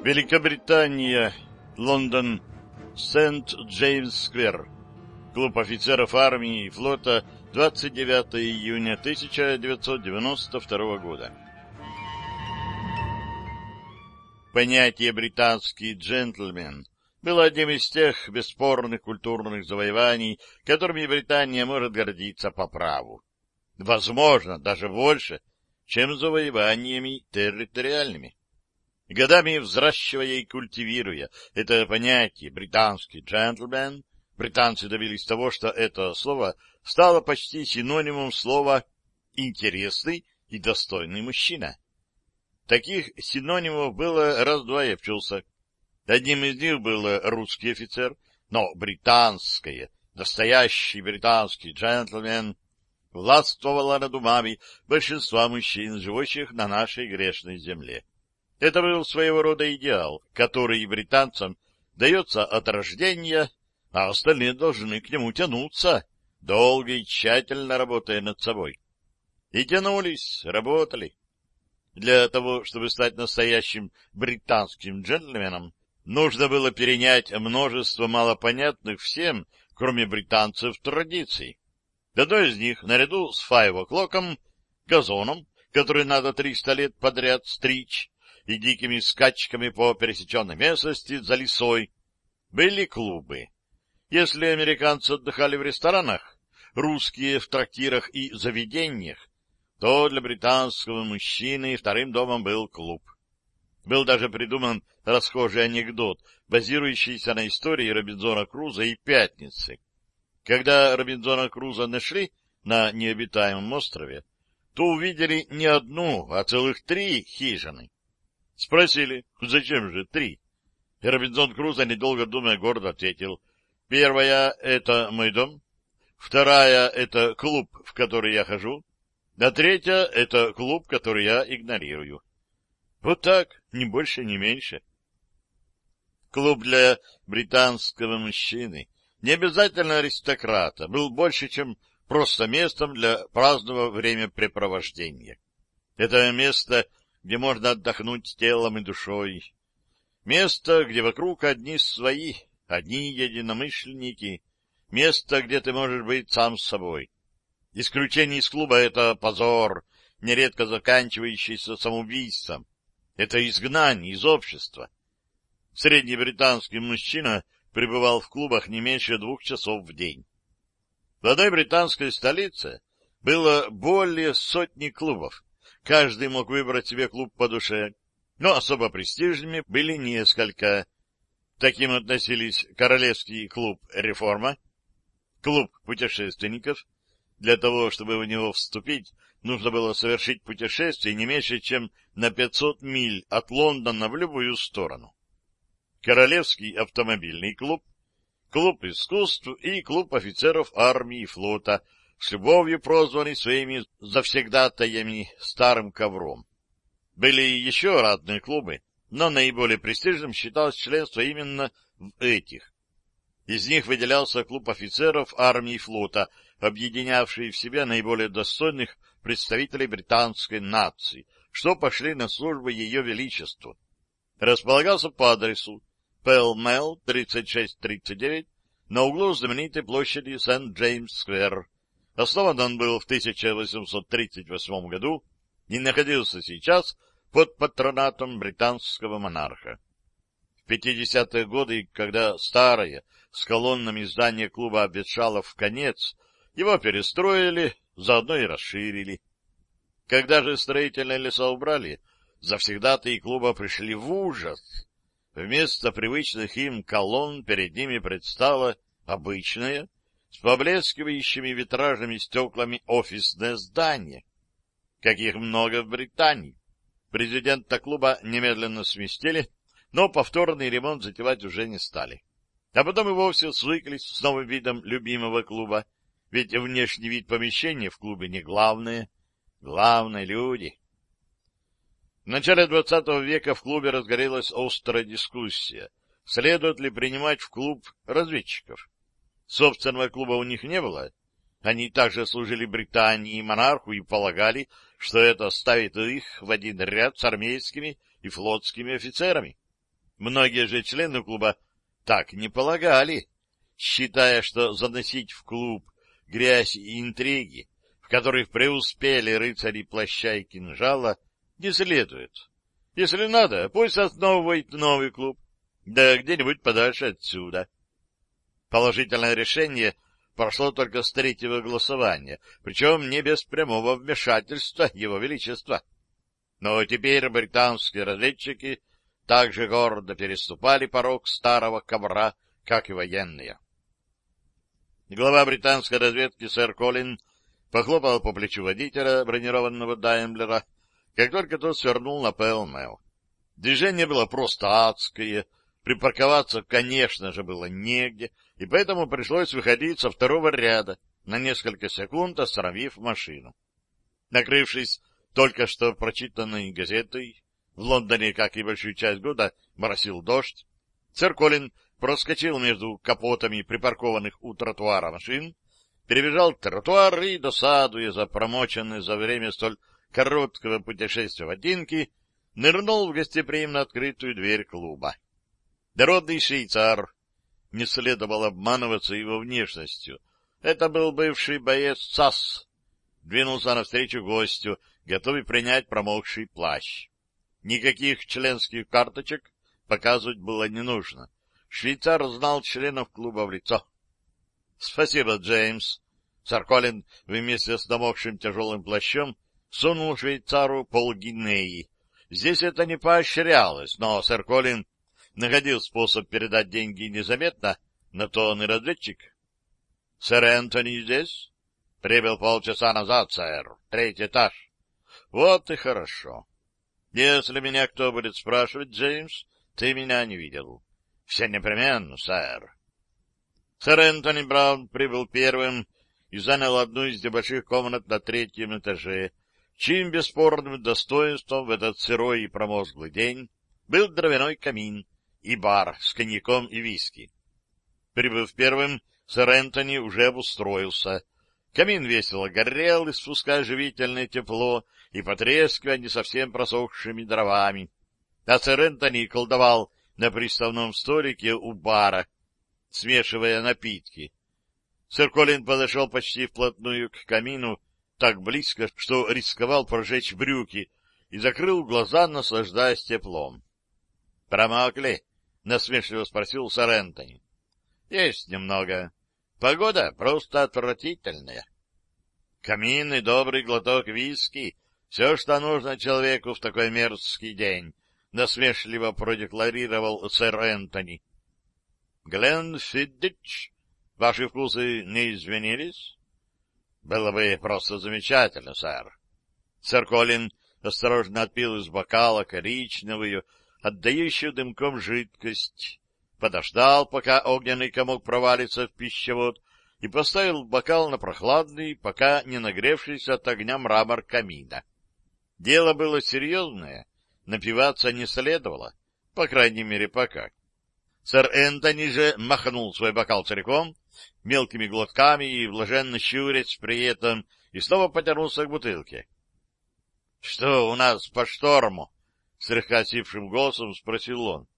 Великобритания, Лондон, Сент-Джеймс-сквер. Клуб офицеров армии и флота, 29 июня 1992 года. Понятие «британский джентльмен» было одним из тех бесспорных культурных завоеваний, которыми Британия может гордиться по праву. Возможно, даже больше, чем завоеваниями территориальными. Годами взращивая и культивируя это понятие «британский джентльмен», британцы добились того, что это слово стало почти синонимом слова «интересный и достойный мужчина». Таких синонимов было раз-два и обчелся. Одним из них был русский офицер, но британское, настоящий британский джентльмен властвовало над умами большинства мужчин, живущих на нашей грешной земле. Это был своего рода идеал, который британцам дается от рождения, а остальные должны к нему тянуться, долго и тщательно работая над собой. И тянулись, работали. Для того, чтобы стать настоящим британским джентльменом, нужно было перенять множество малопонятных всем, кроме британцев, традиций. Одно из них, наряду с файв-оклоком, газоном, который надо триста лет подряд стричь, и дикими скачками по пересеченной местности за лесой были клубы. Если американцы отдыхали в ресторанах, русские в трактирах и заведениях, то для британского мужчины вторым домом был клуб. Был даже придуман расхожий анекдот, базирующийся на истории Робинзона Круза и Пятницы. Когда Робинзона Круза нашли на необитаемом острове, то увидели не одну, а целых три хижины. Спросили, зачем же три? И Робинзон Крузо, недолго думая, гордо ответил. Первая — это мой дом. Вторая — это клуб, в который я хожу. А третья — это клуб, который я игнорирую. Вот так, ни больше, ни меньше. Клуб для британского мужчины, не обязательно аристократа, был больше, чем просто местом для праздного времяпрепровождения. Это место где можно отдохнуть телом и душой. Место, где вокруг одни свои, одни единомышленники. Место, где ты можешь быть сам собой. Исключение из клуба — это позор, нередко заканчивающийся самоубийством. Это изгнание из общества. Средний британский мужчина пребывал в клубах не меньше двух часов в день. В одной британской столице было более сотни клубов, Каждый мог выбрать себе клуб по душе, но особо престижными были несколько. Таким относились Королевский клуб «Реформа», клуб путешественников. Для того, чтобы в него вступить, нужно было совершить путешествие не меньше, чем на 500 миль от Лондона в любую сторону. Королевский автомобильный клуб, клуб искусств и клуб офицеров армии и флота — с любовью прозванный своими завсегдатаями старым ковром. Были еще разные клубы, но наиболее престижным считалось членство именно в этих. Из них выделялся клуб офицеров армии и флота, объединявший в себе наиболее достойных представителей британской нации, что пошли на службу ее величеству. Располагался по адресу Пэлмэл 3639 на углу знаменитой площади Сент-Джеймс-сквер, Основан он был в 1838 году и находился сейчас под патронатом британского монарха. В 50-е годы, когда старое с колоннами здание клуба обветшало в конец, его перестроили, заодно и расширили. Когда же строительные леса убрали, завсегдатые клуба пришли в ужас. Вместо привычных им колонн перед ними предстала обычная, с поблескивающими витражными стеклами офисное здание. Каких много в Британии. Президента клуба немедленно сместили, но повторный ремонт затевать уже не стали. А потом и вовсе свыклись с новым видом любимого клуба, ведь внешний вид помещения в клубе не главное, главное — люди. В начале двадцатого века в клубе разгорелась острая дискуссия, следует ли принимать в клуб разведчиков. Собственного клуба у них не было. Они также служили Британии и монарху и полагали, что это ставит их в один ряд с армейскими и флотскими офицерами. Многие же члены клуба так не полагали, считая, что заносить в клуб грязь и интриги, в которых преуспели рыцари плаща и кинжала, не следует. Если надо, пусть основывает новый клуб, да где-нибудь подальше отсюда. Положительное решение прошло только с третьего голосования, причем не без прямого вмешательства Его Величества. Но теперь британские разведчики также гордо переступали порог старого ковра, как и военные. Глава британской разведки сэр Колин похлопал по плечу водителя бронированного Даймлера, как только тот свернул на Пэлмэл. Движение было просто адское, припарковаться, конечно же, было негде, и поэтому пришлось выходить со второго ряда, на несколько секунд остановив машину. Накрывшись только что прочитанной газетой, в Лондоне, как и большую часть года, моросил дождь, сэр Колин проскочил между капотами припаркованных у тротуара машин, перебежал тротуар и, досадуя за промоченные за время столь короткого путешествия ботинки, нырнул в гостеприимно открытую дверь клуба. Дородный швейцар. Не следовало обманываться его внешностью. Это был бывший боец САС. Двинулся навстречу гостю, готовый принять промокший плащ. Никаких членских карточек показывать было не нужно. Швейцар знал членов клуба в лицо. — Спасибо, Джеймс. Сарколин вместе с намокшим тяжелым плащом сунул швейцару полгинеи. Здесь это не поощрялось, но сэр Колин находил способ передать деньги незаметно, на то он и разведчик. — Сэр Энтони здесь? — Прибыл полчаса назад, сэр. Третий этаж. — Вот и хорошо. Если меня кто будет спрашивать, Джеймс, ты меня не видел. — Все непременно, сэр. Сэр Энтони Браун прибыл первым и занял одну из небольших комнат на третьем этаже, чьим бесспорным достоинством в этот сырой и промозглый день был дровяной камин и бар с коньяком и виски. Прибыв первым, сэр Энтони уже обустроился. Камин весело горел, испуская живительное тепло и потрескивая не совсем просохшими дровами. А сэр Энтони колдовал на приставном столике у бара, смешивая напитки. Сэр Колин подошел почти вплотную к камину, так близко, что рисковал прожечь брюки, и закрыл глаза, наслаждаясь теплом. — Промокли? — насмешливо спросил сэр Энтони. — Есть немного. Погода просто отвратительная. Камин и добрый глоток виски — все, что нужно человеку в такой мерзкий день, — насмешливо продекларировал сэр Энтони. — Глен Фиддич, ваши вкусы не изменились? — Было бы просто замечательно, сэр. Сэр Колин осторожно отпил из бокала коричневую, отдающую дымком жидкость, подождал, пока огненный комок провалится в пищевод, и поставил бокал на прохладный, пока не нагревшийся от огня мрамор камина. Дело было серьезное, напиваться не следовало, по крайней мере, пока. Сэр Энтони же махнул свой бокал целиком, мелкими глотками и блаженно щурясь при этом, и снова потянулся к бутылке. — Что у нас по шторму? — слегка сившим голосом спросил он.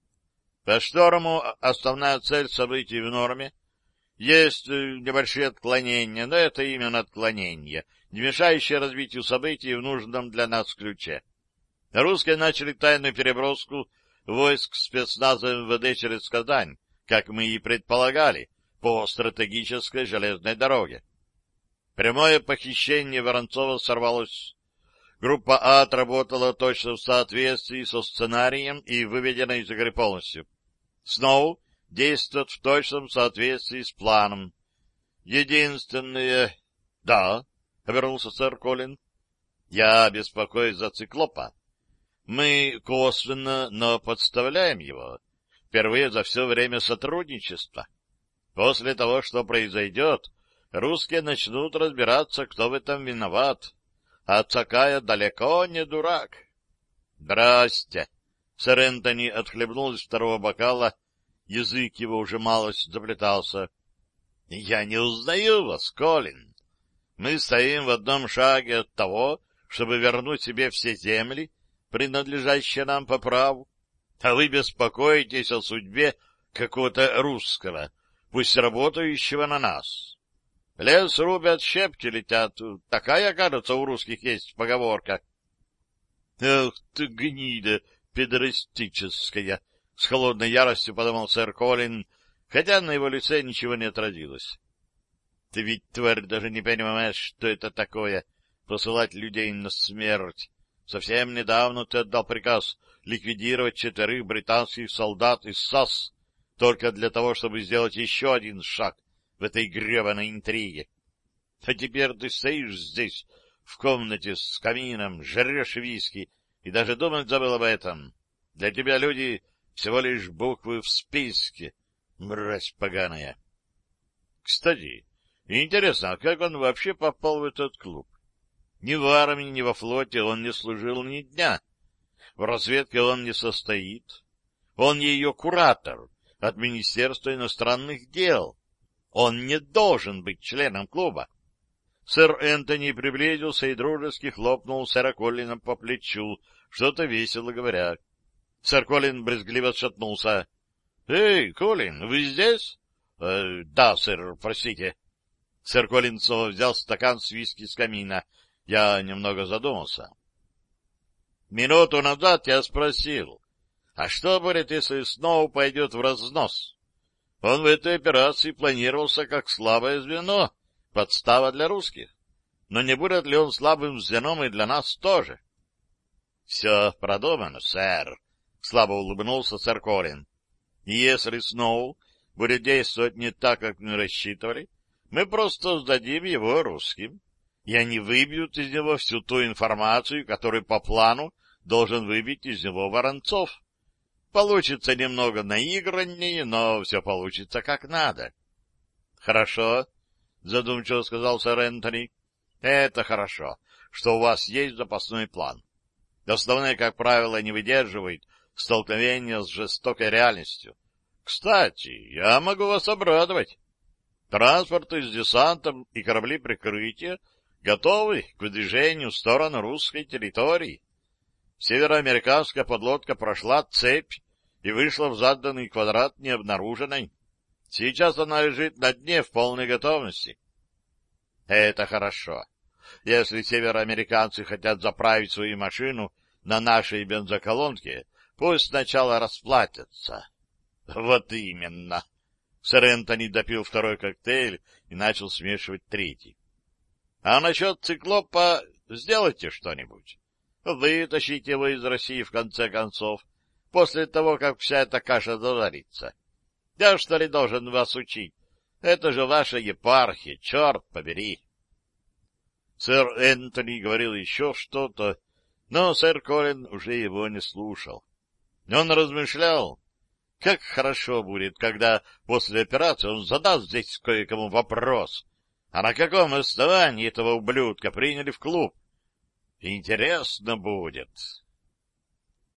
— По шторму основная цель событий в норме — есть э, небольшие отклонения, но это именно отклонения, не мешающие развитию событий в нужном для нас ключе. Русские начали тайную переброску войск спецназа МВД через Казань, как мы и предполагали, по стратегической железной дороге. Прямое похищение Воронцова сорвалось. Группа А отработала точно в соответствии со сценарием и выведена из игры полностью. Сноу действует в точном соответствии с планом. Единственное... — Да, — обернулся сэр Колин. — Я беспокоюсь за циклопа. Мы косвенно, но подставляем его. Впервые за все время сотрудничества. После того, что произойдет, русские начнут разбираться, кто в этом виноват. А Цакая далеко не дурак. — Здрасте! Сэр Энтони отхлебнул из второго бокала язык его уже малость заплетался. — Я не узнаю вас, Колин. Мы стоим в одном шаге от того, чтобы вернуть себе все земли, принадлежащие нам по праву. а вы беспокоитесь о судьбе какого-то русского, пусть работающего на нас. Лес рубят, щепки летят. Такая, кажется, у русских есть поговорка. — Эх ты, гнида педорастическая! — с холодной яростью подумал сэр Колин, хотя на его лице ничего не отразилось. — Ты ведь, тварь, даже не понимаешь, что это такое — посылать людей на смерть. Совсем недавно ты отдал приказ ликвидировать четверых британских солдат из САС только для того, чтобы сделать еще один шаг в этой гребаной интриге. А теперь ты стоишь здесь, в комнате с камином, жрешь виски и даже думать забыл об этом. Для тебя люди всего лишь буквы в списке, мразь поганая. Кстати, интересно, а как он вообще попал в этот клуб? Ни в армии, ни во флоте он не служил ни дня. В разведке он не состоит. Он ее куратор от Министерства иностранных дел. Он не должен быть членом клуба. Сэр Энтони приблизился и дружески хлопнул сэра Коллина по плечу, что-то весело говоря. Сэр Коллин брезгливо отшатнулся. — Эй, Коллин, вы здесь? «Э, — Да, сэр, простите. Сэр Коллин снова взял стакан с виски с камина. Я немного задумался. Минуту назад я спросил, а что будет, если Сноу пойдет в разнос? Он в этой операции планировался как слабое звено, подстава для русских. Но не будет ли он слабым звеном и для нас тоже? — Все продумано, сэр, — слабо улыбнулся сэр Колин. — Если Сноу будет действовать не так, как мы рассчитывали, мы просто сдадим его русским, и они выбьют из него всю ту информацию, которую по плану должен выбить из него Воронцов. Получится немного наиграннее, но все получится как надо. — Хорошо, — задумчиво сказал сэр Энтони. — Это хорошо, что у вас есть запасной план. Основные, как правило, не выдерживают столкновения с жестокой реальностью. Кстати, я могу вас обрадовать. Транспорты с десантом и корабли прикрытия готовы к выдвижению в сторону русской территории. Североамериканская подлодка прошла цепь и вышла в заданный квадрат необнаруженной. Сейчас она лежит на дне в полной готовности. Это хорошо. Если североамериканцы хотят заправить свою машину на нашей бензоколонке, пусть сначала расплатятся. Вот именно. Сэр Энтони допил второй коктейль и начал смешивать третий. А насчет циклопа сделайте что-нибудь. Вытащите его из России в конце концов, после того, как вся эта каша заварится. Я, что ли, должен вас учить? Это же ваша епархия, черт побери! Сэр Энтони говорил еще что-то, но сэр Колин уже его не слушал. Он размышлял, как хорошо будет, когда после операции он задаст здесь кое-кому вопрос, а на каком основании этого ублюдка приняли в клуб. Интересно будет.